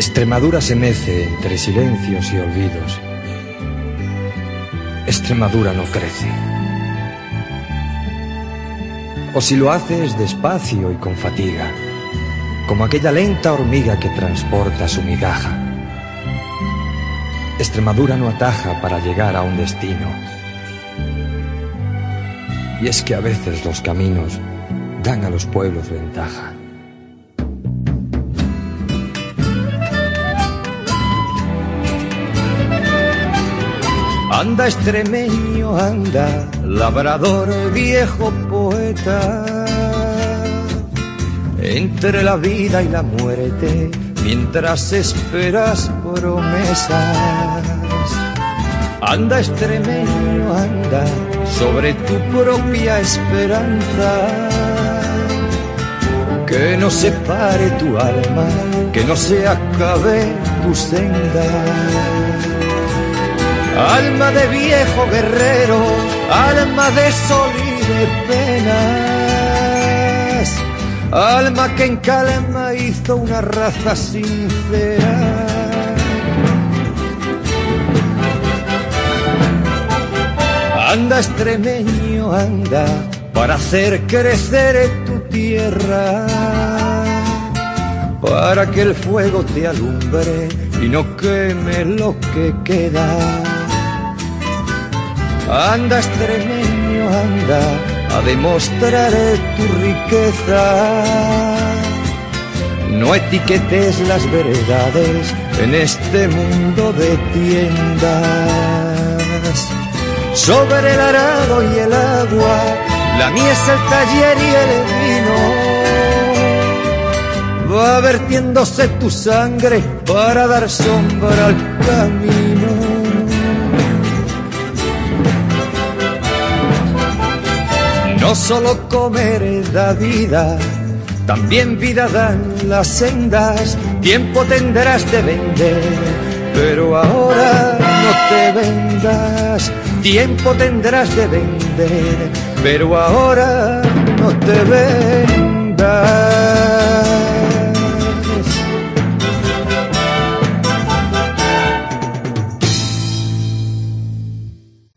Extremadura se mece entre silencios y olvidos. Extremadura no crece. O si lo hace es despacio y con fatiga, como aquella lenta hormiga que transporta su migaja. Extremadura no ataja para llegar a un destino. Y es que a veces los caminos dan a los pueblos ventaja. Anda extremeño, anda, labrador, viejo poeta. Entre la vida y la muerte, mientras esperas promesas. Anda extremeño, anda, sobre tu propia esperanza. Que no se pare tu alma, que no se acabe tu senda. Alma de viejo guerrero, alma de sol y de penas, alma que en calma hizo una raza sincera. Anda extremeño, anda, para hacer crecer tu tierra, para que el fuego te alumbre y no queme lo que queda. Anda extremeño, anda a demostrar tu riqueza. No etiquetes las verdades en este mundo de tiendas. Sobre el arado y el agua, la mies, el taller y el vino. Va vertiéndose tu sangre para dar sombra al camino. No solo comer da vida, también vida dan las sendas. Tiempo tendrás de vender, pero ahora no te vendas. Tiempo tendrás de vender, pero ahora no te vendas.